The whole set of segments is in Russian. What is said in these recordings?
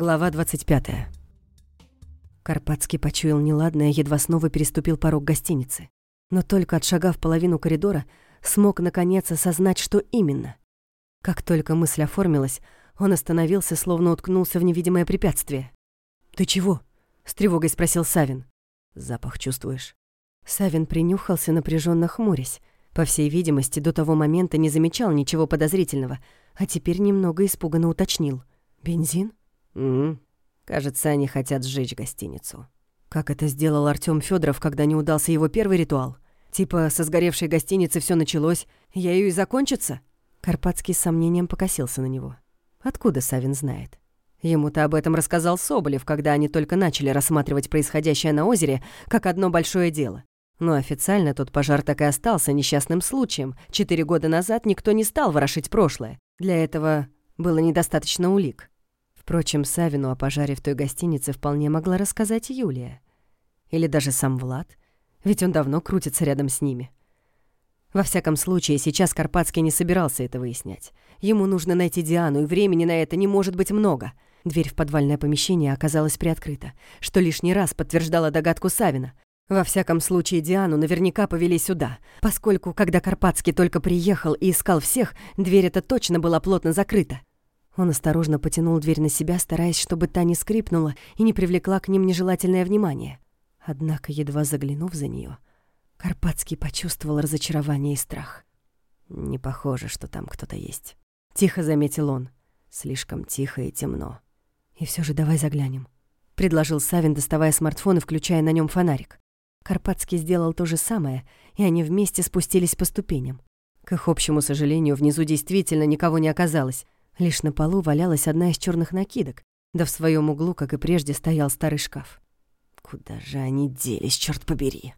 Глава 25. Карпатский почуял неладное, едва снова переступил порог гостиницы. Но только отшагав половину коридора, смог наконец осознать, что именно. Как только мысль оформилась, он остановился, словно уткнулся в невидимое препятствие. «Ты чего?» — с тревогой спросил Савин. «Запах чувствуешь?» Савин принюхался, напряженно хмурясь. По всей видимости, до того момента не замечал ничего подозрительного, а теперь немного испуганно уточнил. «Бензин?» «Угу. Кажется, они хотят сжечь гостиницу». Как это сделал Артём Федоров, когда не удался его первый ритуал? Типа, со сгоревшей гостиницы все началось, я ее и закончится? Карпатский с сомнением покосился на него. Откуда Савин знает? Ему-то об этом рассказал Соболев, когда они только начали рассматривать происходящее на озере как одно большое дело. Но официально тот пожар так и остался несчастным случаем. Четыре года назад никто не стал ворошить прошлое. Для этого было недостаточно улик. Впрочем, Савину о пожаре в той гостинице вполне могла рассказать Юлия. Или даже сам Влад, ведь он давно крутится рядом с ними. Во всяком случае, сейчас Карпатский не собирался это выяснять. Ему нужно найти Диану, и времени на это не может быть много. Дверь в подвальное помещение оказалась приоткрыта, что лишний раз подтверждало догадку Савина. Во всяком случае, Диану наверняка повели сюда, поскольку, когда Карпатский только приехал и искал всех, дверь эта точно была плотно закрыта. Он осторожно потянул дверь на себя, стараясь, чтобы та не скрипнула и не привлекла к ним нежелательное внимание. Однако, едва заглянув за нее, Карпатский почувствовал разочарование и страх. «Не похоже, что там кто-то есть», — тихо заметил он. «Слишком тихо и темно». «И все же давай заглянем», — предложил Савин, доставая смартфон и включая на нем фонарик. Карпатский сделал то же самое, и они вместе спустились по ступеням. К их общему сожалению, внизу действительно никого не оказалось — Лишь на полу валялась одна из черных накидок, да в своем углу, как и прежде, стоял старый шкаф. «Куда же они делись, черт побери?»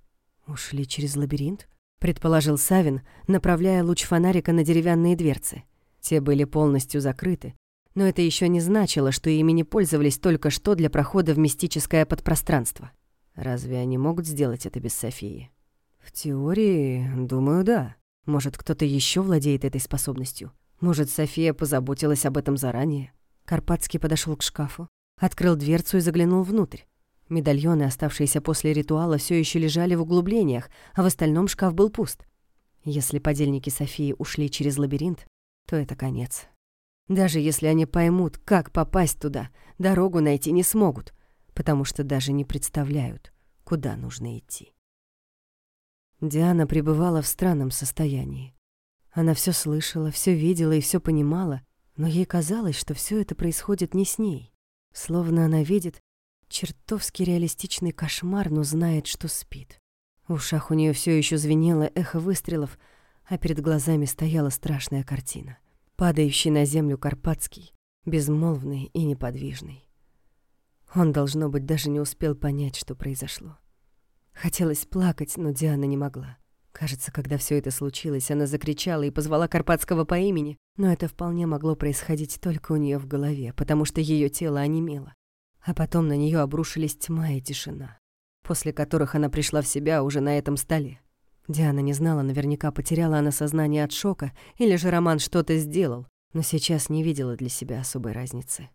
«Ушли через лабиринт?» — предположил Савин, направляя луч фонарика на деревянные дверцы. Те были полностью закрыты, но это еще не значило, что ими не пользовались только что для прохода в мистическое подпространство. Разве они могут сделать это без Софии? В теории, думаю, да. Может, кто-то еще владеет этой способностью. Может, София позаботилась об этом заранее? Карпатский подошел к шкафу, открыл дверцу и заглянул внутрь. Медальоны, оставшиеся после ритуала, все еще лежали в углублениях, а в остальном шкаф был пуст. Если подельники Софии ушли через лабиринт, то это конец. Даже если они поймут, как попасть туда, дорогу найти не смогут, потому что даже не представляют, куда нужно идти. Диана пребывала в странном состоянии. Она все слышала, все видела и все понимала, но ей казалось, что все это происходит не с ней. Словно она видит чертовски реалистичный кошмар, но знает, что спит. В ушах у нее все еще звенело эхо выстрелов, а перед глазами стояла страшная картина. Падающий на землю Карпатский, безмолвный и неподвижный. Он, должно быть, даже не успел понять, что произошло. Хотелось плакать, но Диана не могла. Кажется, когда все это случилось, она закричала и позвала Карпатского по имени, но это вполне могло происходить только у нее в голове, потому что ее тело онемело. А потом на нее обрушились тьма и тишина, после которых она пришла в себя уже на этом столе. Диана не знала, наверняка потеряла она сознание от шока, или же Роман что-то сделал, но сейчас не видела для себя особой разницы.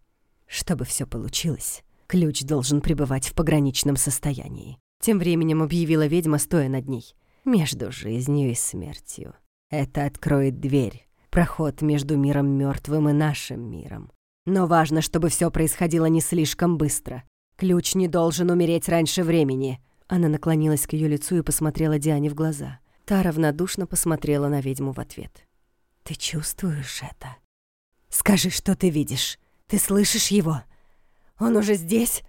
Чтобы все получилось, ключ должен пребывать в пограничном состоянии. Тем временем объявила ведьма, стоя над ней — между жизнью и смертью. Это откроет дверь, проход между миром мертвым и нашим миром. Но важно, чтобы все происходило не слишком быстро. Ключ не должен умереть раньше времени. Она наклонилась к ее лицу и посмотрела Диане в глаза. Та равнодушно посмотрела на ведьму в ответ. «Ты чувствуешь это? Скажи, что ты видишь. Ты слышишь его? Он уже здесь?»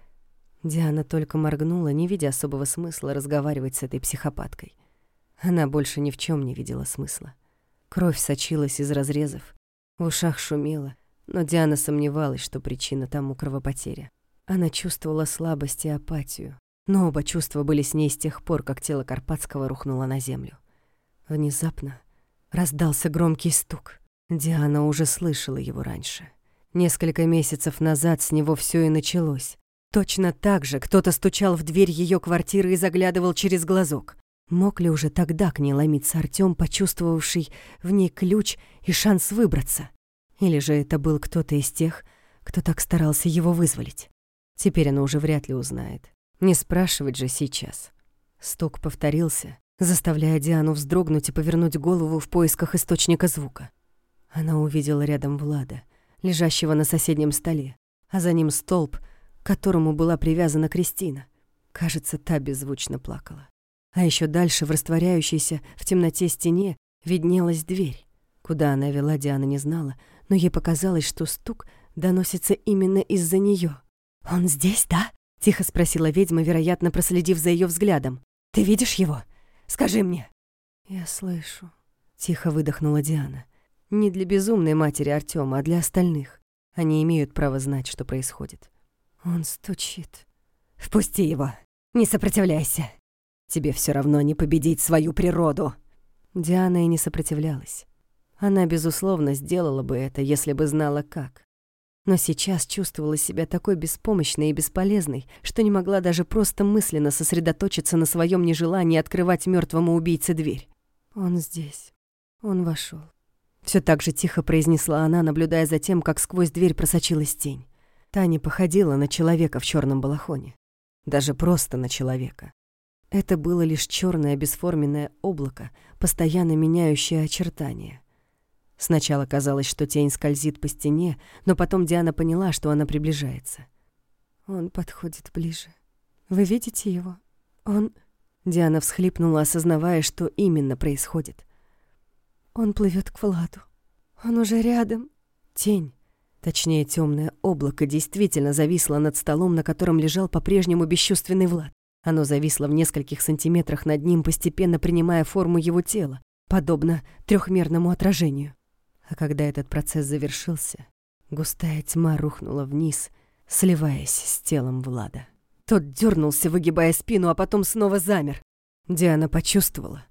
Диана только моргнула, не видя особого смысла разговаривать с этой психопаткой. Она больше ни в чем не видела смысла. Кровь сочилась из разрезов, в ушах шумело, но Диана сомневалась, что причина тому кровопотеря. Она чувствовала слабость и апатию, но оба чувства были с ней с тех пор, как тело Карпатского рухнуло на землю. Внезапно раздался громкий стук. Диана уже слышала его раньше. Несколько месяцев назад с него все и началось. Точно так же кто-то стучал в дверь ее квартиры и заглядывал через глазок. Мог ли уже тогда к ней ломиться Артём, почувствовавший в ней ключ и шанс выбраться? Или же это был кто-то из тех, кто так старался его вызволить. Теперь она уже вряд ли узнает. Не спрашивать же сейчас. Стук повторился, заставляя Диану вздрогнуть и повернуть голову в поисках источника звука. Она увидела рядом Влада, лежащего на соседнем столе, а за ним столб, к которому была привязана Кристина. Кажется, та беззвучно плакала. А еще дальше, в растворяющейся в темноте стене, виднелась дверь. Куда она вела, Диана не знала, но ей показалось, что стук доносится именно из-за нее. «Он здесь, да?» — тихо спросила ведьма, вероятно, проследив за ее взглядом. «Ты видишь его? Скажи мне!» «Я слышу», — тихо выдохнула Диана. «Не для безумной матери Артема, а для остальных. Они имеют право знать, что происходит. Он стучит. Впусти его. Не сопротивляйся. Тебе все равно не победить свою природу. Диана и не сопротивлялась. Она, безусловно, сделала бы это, если бы знала как. Но сейчас чувствовала себя такой беспомощной и бесполезной, что не могла даже просто мысленно сосредоточиться на своем нежелании открывать мертвому убийце дверь. Он здесь. Он вошел. Все так же тихо произнесла она, наблюдая за тем, как сквозь дверь просочилась тень. Таня походила на человека в черном балахоне. Даже просто на человека. Это было лишь черное бесформенное облако, постоянно меняющее очертания. Сначала казалось, что тень скользит по стене, но потом Диана поняла, что она приближается. Он подходит ближе. Вы видите его? Он... Диана всхлипнула, осознавая, что именно происходит. Он плывет к Владу. Он уже рядом. Тень, точнее темное облако, действительно зависло над столом, на котором лежал по-прежнему бесчувственный Влад. Оно зависло в нескольких сантиметрах над ним, постепенно принимая форму его тела, подобно трехмерному отражению. А когда этот процесс завершился, густая тьма рухнула вниз, сливаясь с телом Влада. Тот дернулся, выгибая спину, а потом снова замер. Диана почувствовала,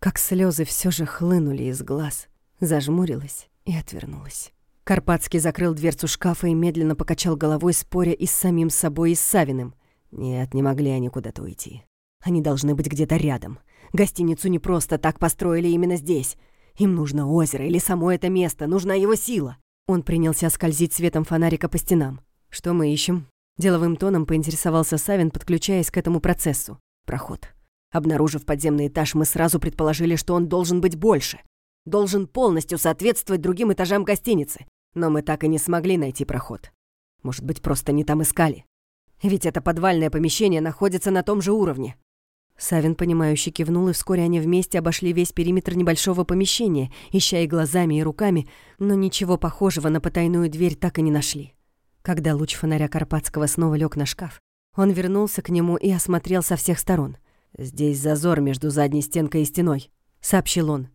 как слезы все же хлынули из глаз, зажмурилась и отвернулась. Карпатский закрыл дверцу шкафа и медленно покачал головой, споря и с самим собой, и с Савиным. Нет, не могли они куда-то уйти. Они должны быть где-то рядом. Гостиницу не просто так построили именно здесь. Им нужно озеро или само это место, нужна его сила. Он принялся скользить светом фонарика по стенам. «Что мы ищем?» Деловым тоном поинтересовался Савин, подключаясь к этому процессу. «Проход. Обнаружив подземный этаж, мы сразу предположили, что он должен быть больше. Должен полностью соответствовать другим этажам гостиницы. Но мы так и не смогли найти проход. Может быть, просто не там искали. Ведь это подвальное помещение находится на том же уровне. Савин, понимающе кивнул, и вскоре они вместе обошли весь периметр небольшого помещения, ища и глазами, и руками, но ничего похожего на потайную дверь так и не нашли. Когда луч фонаря Карпатского снова лег на шкаф, он вернулся к нему и осмотрел со всех сторон. «Здесь зазор между задней стенкой и стеной», — сообщил он.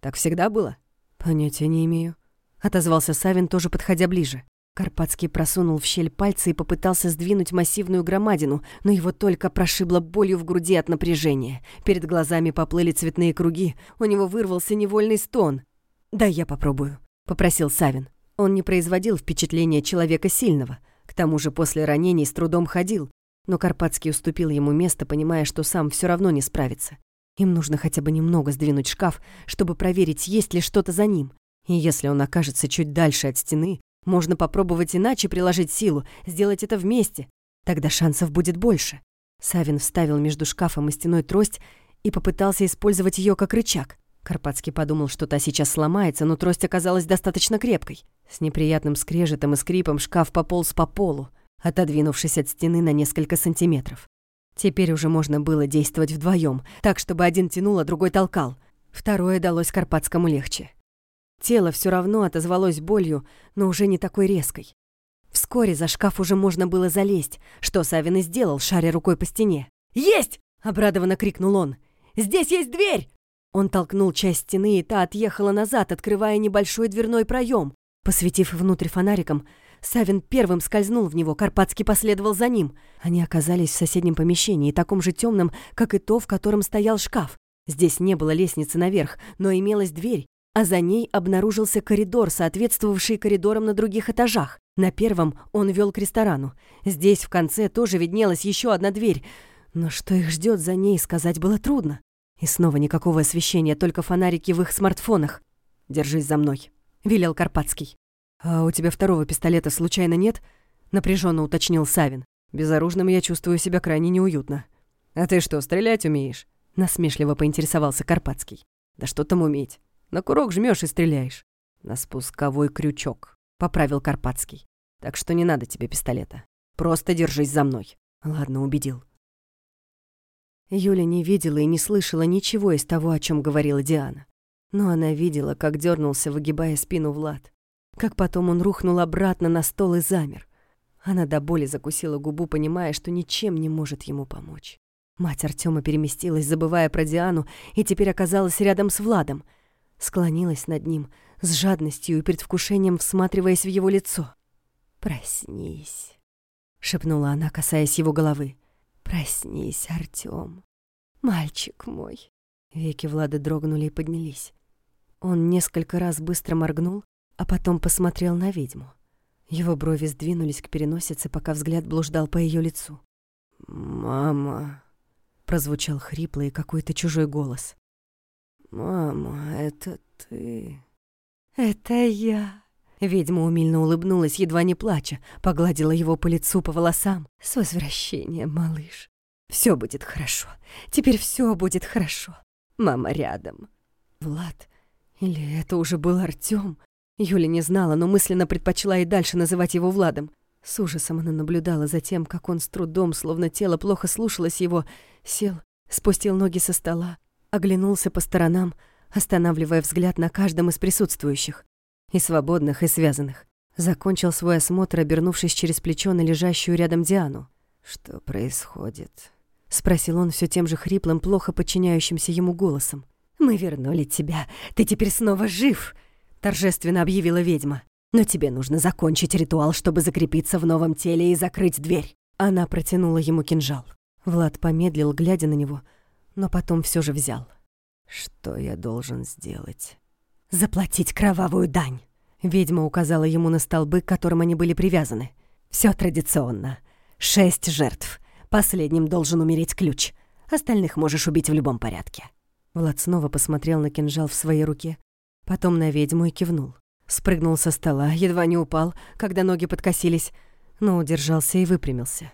«Так всегда было?» «Понятия не имею», — отозвался Савин, тоже подходя ближе. Карпатский просунул в щель пальцы и попытался сдвинуть массивную громадину, но его только прошибло болью в груди от напряжения. Перед глазами поплыли цветные круги, у него вырвался невольный стон. «Да я попробую», — попросил Савин. Он не производил впечатления человека сильного, к тому же после ранений с трудом ходил, но Карпатский уступил ему место, понимая, что сам все равно не справится. Им нужно хотя бы немного сдвинуть шкаф, чтобы проверить, есть ли что-то за ним. И если он окажется чуть дальше от стены, можно попробовать иначе приложить силу, сделать это вместе. Тогда шансов будет больше. Савин вставил между шкафом и стеной трость и попытался использовать ее как рычаг. Карпатский подумал, что та сейчас сломается, но трость оказалась достаточно крепкой. С неприятным скрежетом и скрипом шкаф пополз по полу, отодвинувшись от стены на несколько сантиметров. Теперь уже можно было действовать вдвоем, так, чтобы один тянул, а другой толкал. Второе далось Карпатскому легче. Тело все равно отозвалось болью, но уже не такой резкой. Вскоре за шкаф уже можно было залезть, что Савин и сделал, шаря рукой по стене. «Есть!» — обрадованно крикнул он. «Здесь есть дверь!» Он толкнул часть стены, и та отъехала назад, открывая небольшой дверной проем. Посветив внутрь фонариком, Савин первым скользнул в него, Карпатский последовал за ним. Они оказались в соседнем помещении, таком же темном, как и то, в котором стоял шкаф. Здесь не было лестницы наверх, но имелась дверь, а за ней обнаружился коридор, соответствовавший коридорам на других этажах. На первом он вел к ресторану. Здесь в конце тоже виднелась еще одна дверь, но что их ждет за ней, сказать было трудно. И снова никакого освещения, только фонарики в их смартфонах. «Держись за мной», — велел Карпатский. «А у тебя второго пистолета случайно нет?» — напряженно уточнил Савин. «Безоружным я чувствую себя крайне неуютно». «А ты что, стрелять умеешь?» — насмешливо поинтересовался Карпатский. «Да что там уметь? На курок жмешь и стреляешь». «На спусковой крючок», — поправил Карпатский. «Так что не надо тебе пистолета. Просто держись за мной». «Ладно, убедил». Юля не видела и не слышала ничего из того, о чем говорила Диана. Но она видела, как дернулся, выгибая спину Влад. Как потом он рухнул обратно на стол и замер. Она до боли закусила губу, понимая, что ничем не может ему помочь. Мать Артема переместилась, забывая про Диану, и теперь оказалась рядом с Владом. Склонилась над ним, с жадностью и предвкушением всматриваясь в его лицо. «Проснись», — шепнула она, касаясь его головы. «Проснись, Артём, мальчик мой». Веки Влада дрогнули и поднялись. Он несколько раз быстро моргнул, а потом посмотрел на ведьму. Его брови сдвинулись к переносице, пока взгляд блуждал по ее лицу. «Мама», — прозвучал хриплый какой-то чужой голос. «Мама, это ты?» «Это я», Ведьма умильно улыбнулась, едва не плача, погладила его по лицу, по волосам. «С возвращением, малыш. Все будет хорошо. Теперь все будет хорошо. Мама рядом». «Влад? Или это уже был Артём?» Юля не знала, но мысленно предпочла и дальше называть его Владом. С ужасом она наблюдала за тем, как он с трудом, словно тело плохо слушалось его, сел, спустил ноги со стола, оглянулся по сторонам, останавливая взгляд на каждом из присутствующих. И свободных, и связанных. Закончил свой осмотр, обернувшись через плечо на лежащую рядом Диану. «Что происходит?» — спросил он все тем же хриплым, плохо подчиняющимся ему голосом. «Мы вернули тебя. Ты теперь снова жив!» — торжественно объявила ведьма. «Но тебе нужно закончить ритуал, чтобы закрепиться в новом теле и закрыть дверь». Она протянула ему кинжал. Влад помедлил, глядя на него, но потом все же взял. «Что я должен сделать?» заплатить кровавую дань. Ведьма указала ему на столбы, к которым они были привязаны. Все традиционно. Шесть жертв. Последним должен умереть ключ. Остальных можешь убить в любом порядке. Влад снова посмотрел на кинжал в своей руке, потом на ведьму и кивнул. Спрыгнул со стола, едва не упал, когда ноги подкосились, но удержался и выпрямился.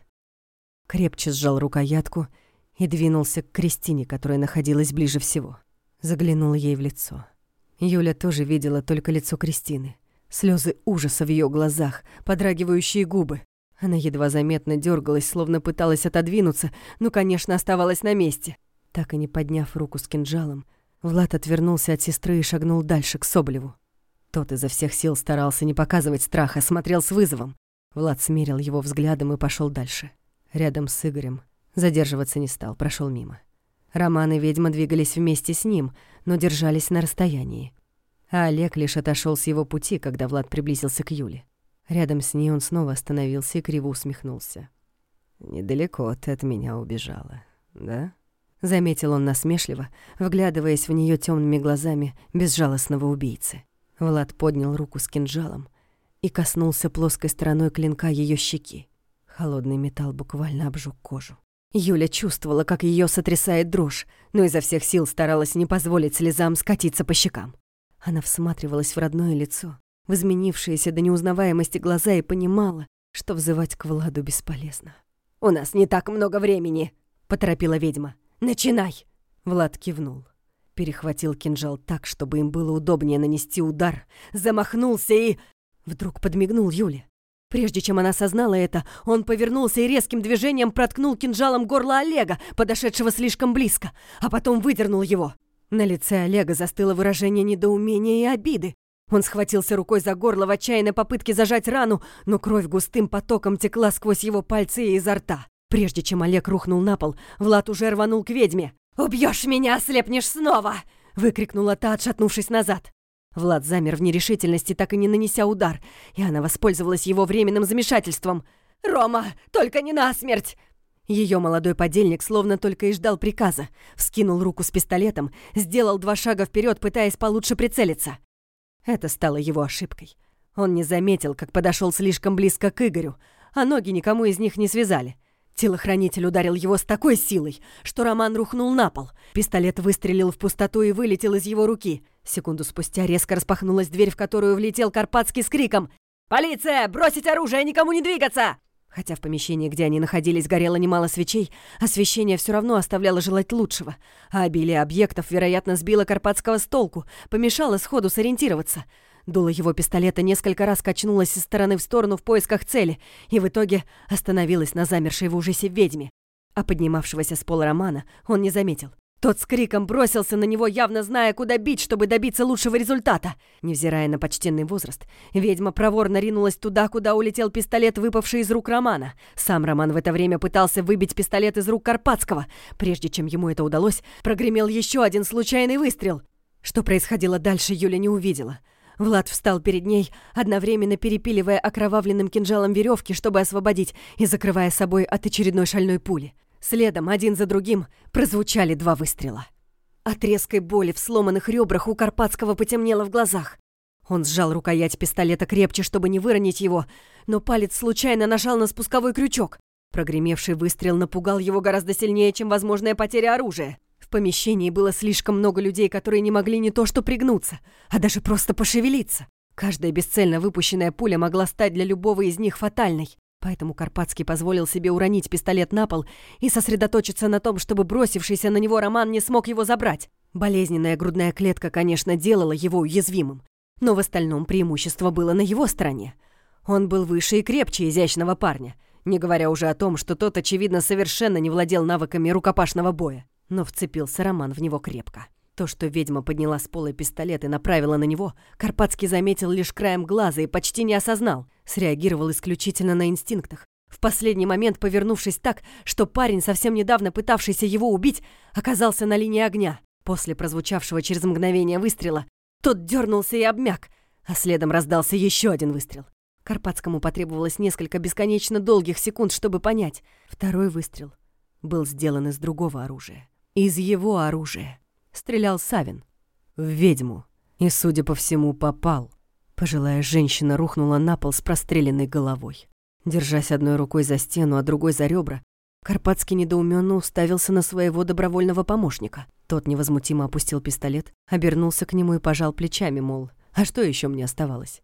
Крепче сжал рукоятку и двинулся к Кристине, которая находилась ближе всего. Заглянул ей в лицо. Юля тоже видела только лицо Кристины. Слезы ужаса в ее глазах, подрагивающие губы. Она едва заметно дергалась, словно пыталась отодвинуться, но, конечно, оставалась на месте. Так и не подняв руку с кинжалом, Влад отвернулся от сестры и шагнул дальше, к Соболеву. Тот изо всех сил старался не показывать страха, смотрел с вызовом. Влад смерил его взглядом и пошел дальше. Рядом с Игорем. Задерживаться не стал, прошел мимо. Роман и ведьма двигались вместе с ним, но держались на расстоянии. А Олег лишь отошел с его пути, когда Влад приблизился к Юле. Рядом с ней он снова остановился и криво усмехнулся. «Недалеко ты от меня убежала, да?» Заметил он насмешливо, вглядываясь в нее темными глазами безжалостного убийцы. Влад поднял руку с кинжалом и коснулся плоской стороной клинка ее щеки. Холодный металл буквально обжег кожу. Юля чувствовала, как ее сотрясает дрожь, но изо всех сил старалась не позволить слезам скатиться по щекам. Она всматривалась в родное лицо, в изменившиеся до неузнаваемости глаза и понимала, что взывать к Владу бесполезно. «У нас не так много времени!» — поторопила ведьма. «Начинай!» Влад кивнул. Перехватил кинжал так, чтобы им было удобнее нанести удар, замахнулся и... Вдруг подмигнул Юле. Прежде чем она осознала это, он повернулся и резким движением проткнул кинжалом горло Олега, подошедшего слишком близко, а потом выдернул его. На лице Олега застыло выражение недоумения и обиды. Он схватился рукой за горло в отчаянной попытке зажать рану, но кровь густым потоком текла сквозь его пальцы и изо рта. Прежде чем Олег рухнул на пол, Влад уже рванул к ведьме. «Убьешь меня, ослепнешь снова!» — выкрикнула та, отшатнувшись назад. Влад замер в нерешительности, так и не нанеся удар, и она воспользовалась его временным замешательством. «Рома, только не насмерть!» Ее молодой подельник словно только и ждал приказа. Вскинул руку с пистолетом, сделал два шага вперед, пытаясь получше прицелиться. Это стало его ошибкой. Он не заметил, как подошел слишком близко к Игорю, а ноги никому из них не связали. Телохранитель ударил его с такой силой, что Роман рухнул на пол. Пистолет выстрелил в пустоту и вылетел из его руки. Секунду спустя резко распахнулась дверь, в которую влетел Карпатский с криком «Полиция! Бросить оружие! Никому не двигаться!» Хотя в помещении, где они находились, горело немало свечей, освещение все равно оставляло желать лучшего, а обилие объектов, вероятно, сбило Карпатского с толку, помешало сходу сориентироваться. Дуло его пистолета несколько раз качнулось из стороны в сторону в поисках цели и в итоге остановилось на замершей в ужасе ведьме. А поднимавшегося с пола Романа он не заметил. Тот с криком бросился на него, явно зная, куда бить, чтобы добиться лучшего результата. Невзирая на почтенный возраст, ведьма проворно ринулась туда, куда улетел пистолет, выпавший из рук Романа. Сам Роман в это время пытался выбить пистолет из рук Карпатского. Прежде чем ему это удалось, прогремел еще один случайный выстрел. Что происходило дальше, Юля не увидела. Влад встал перед ней, одновременно перепиливая окровавленным кинжалом веревки, чтобы освободить, и закрывая собой от очередной шальной пули. Следом, один за другим, прозвучали два выстрела. От резкой боли в сломанных ребрах у Карпатского потемнело в глазах. Он сжал рукоять пистолета крепче, чтобы не выронить его, но палец случайно нажал на спусковой крючок. Прогремевший выстрел напугал его гораздо сильнее, чем возможная потеря оружия. Помещении было слишком много людей, которые не могли не то что пригнуться, а даже просто пошевелиться. Каждая бесцельно выпущенная пуля могла стать для любого из них фатальной. Поэтому Карпатский позволил себе уронить пистолет на пол и сосредоточиться на том, чтобы бросившийся на него Роман не смог его забрать. Болезненная грудная клетка, конечно, делала его уязвимым, но в остальном преимущество было на его стороне. Он был выше и крепче изящного парня, не говоря уже о том, что тот, очевидно, совершенно не владел навыками рукопашного боя. Но вцепился Роман в него крепко. То, что ведьма подняла с пола пистолет и направила на него, Карпатский заметил лишь краем глаза и почти не осознал. Среагировал исключительно на инстинктах. В последний момент повернувшись так, что парень, совсем недавно пытавшийся его убить, оказался на линии огня. После прозвучавшего через мгновение выстрела, тот дернулся и обмяк, а следом раздался еще один выстрел. Карпатскому потребовалось несколько бесконечно долгих секунд, чтобы понять. Второй выстрел был сделан из другого оружия. Из его оружия стрелял Савин. В ведьму. И, судя по всему, попал. Пожилая женщина рухнула на пол с простреленной головой. Держась одной рукой за стену, а другой за ребра, Карпатский недоуменно уставился на своего добровольного помощника. Тот невозмутимо опустил пистолет, обернулся к нему и пожал плечами, мол, а что еще мне оставалось?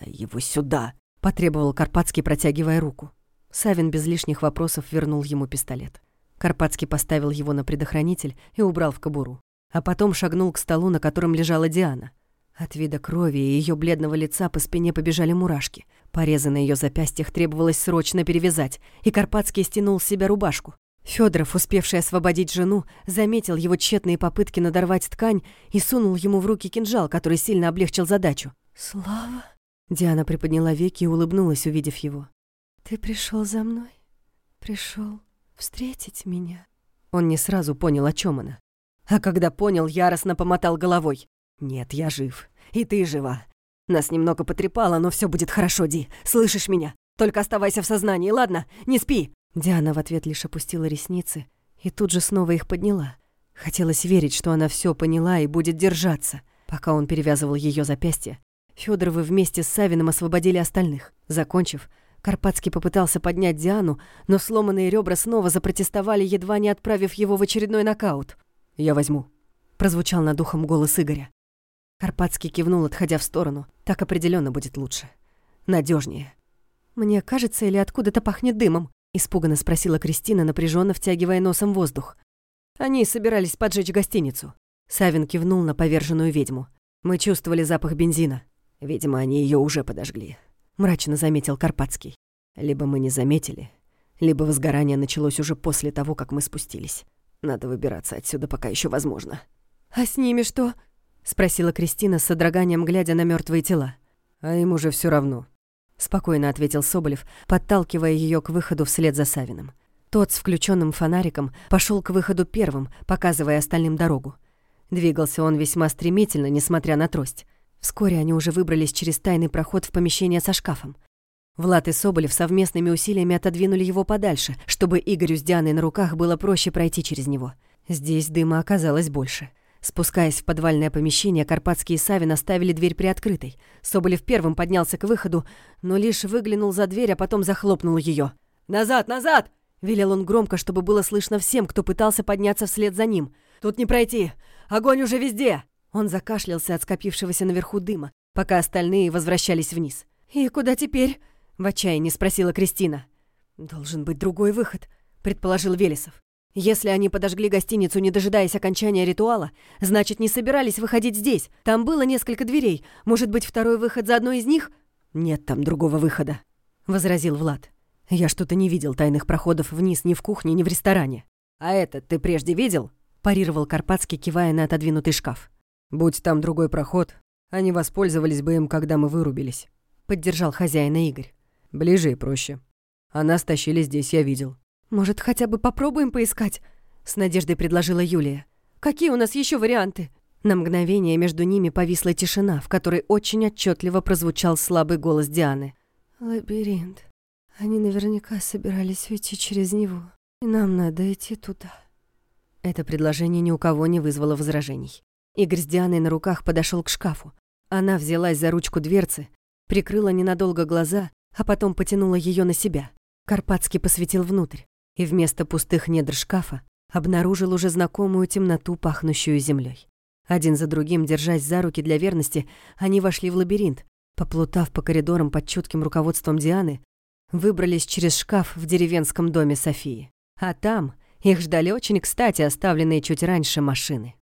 «Дай его сюда!» — потребовал Карпатский, протягивая руку. Савин без лишних вопросов вернул ему пистолет. Карпатский поставил его на предохранитель и убрал в кобуру а потом шагнул к столу, на котором лежала Диана. От вида крови и ее бледного лица по спине побежали мурашки. Порезы на ее запястьях требовалось срочно перевязать, и Карпатский стянул с себя рубашку. Федоров, успевший освободить жену, заметил его тщетные попытки надорвать ткань и сунул ему в руки кинжал, который сильно облегчил задачу. «Слава?» Диана приподняла веки и улыбнулась, увидев его. «Ты пришел за мной? Пришел встретить меня?» Он не сразу понял, о чем она. А когда понял, яростно помотал головой. «Нет, я жив. И ты жива. Нас немного потрепало, но все будет хорошо, Ди. Слышишь меня? Только оставайся в сознании, ладно? Не спи!» Диана в ответ лишь опустила ресницы и тут же снова их подняла. Хотелось верить, что она все поняла и будет держаться. Пока он перевязывал ее запястье, Федоровы вместе с Савиным освободили остальных. Закончив, Карпатский попытался поднять Диану, но сломанные ребра снова запротестовали, едва не отправив его в очередной нокаут. «Я возьму», — прозвучал над ухом голос Игоря. Карпатский кивнул, отходя в сторону. «Так определенно будет лучше. надежнее. «Мне кажется, или откуда-то пахнет дымом?» — испуганно спросила Кристина, напряженно втягивая носом воздух. Они собирались поджечь гостиницу. Савин кивнул на поверженную ведьму. «Мы чувствовали запах бензина. Видимо, они ее уже подожгли», — мрачно заметил Карпатский. «Либо мы не заметили, либо возгорание началось уже после того, как мы спустились». Надо выбираться отсюда, пока еще возможно. «А с ними что?» — спросила Кристина с содроганием, глядя на мертвые тела. «А им уже все равно», — спокойно ответил Соболев, подталкивая ее к выходу вслед за Савиным. Тот с включенным фонариком пошел к выходу первым, показывая остальным дорогу. Двигался он весьма стремительно, несмотря на трость. Вскоре они уже выбрались через тайный проход в помещение со шкафом. Влад и Соболев совместными усилиями отодвинули его подальше, чтобы Игорю с Дианой на руках было проще пройти через него. Здесь дыма оказалось больше. Спускаясь в подвальное помещение, Карпатский и Савин оставили дверь приоткрытой. Соболев первым поднялся к выходу, но лишь выглянул за дверь, а потом захлопнул ее. «Назад, назад!» Велел он громко, чтобы было слышно всем, кто пытался подняться вслед за ним. «Тут не пройти! Огонь уже везде!» Он закашлялся от скопившегося наверху дыма, пока остальные возвращались вниз. «И куда теперь?» — в отчаянии спросила Кристина. «Должен быть другой выход», — предположил Велесов. «Если они подожгли гостиницу, не дожидаясь окончания ритуала, значит, не собирались выходить здесь. Там было несколько дверей. Может быть, второй выход за одной из них?» «Нет там другого выхода», — возразил Влад. «Я что-то не видел тайных проходов вниз ни в кухне, ни в ресторане». «А этот ты прежде видел?» — парировал Карпатский, кивая на отодвинутый шкаф. «Будь там другой проход, они воспользовались бы им, когда мы вырубились», — поддержал хозяина Игорь. «Ближе и проще. А нас тащили здесь, я видел». «Может, хотя бы попробуем поискать?» — с надеждой предложила Юлия. «Какие у нас еще варианты?» На мгновение между ними повисла тишина, в которой очень отчетливо прозвучал слабый голос Дианы. «Лабиринт. Они наверняка собирались уйти через него. И нам надо идти туда». Это предложение ни у кого не вызвало возражений. Игорь с Дианой на руках подошел к шкафу. Она взялась за ручку дверцы, прикрыла ненадолго глаза, а потом потянула ее на себя. Карпатский посветил внутрь, и вместо пустых недр шкафа обнаружил уже знакомую темноту, пахнущую землей. Один за другим, держась за руки для верности, они вошли в лабиринт, поплутав по коридорам под чутким руководством Дианы, выбрались через шкаф в деревенском доме Софии. А там их ждали очень кстати оставленные чуть раньше машины.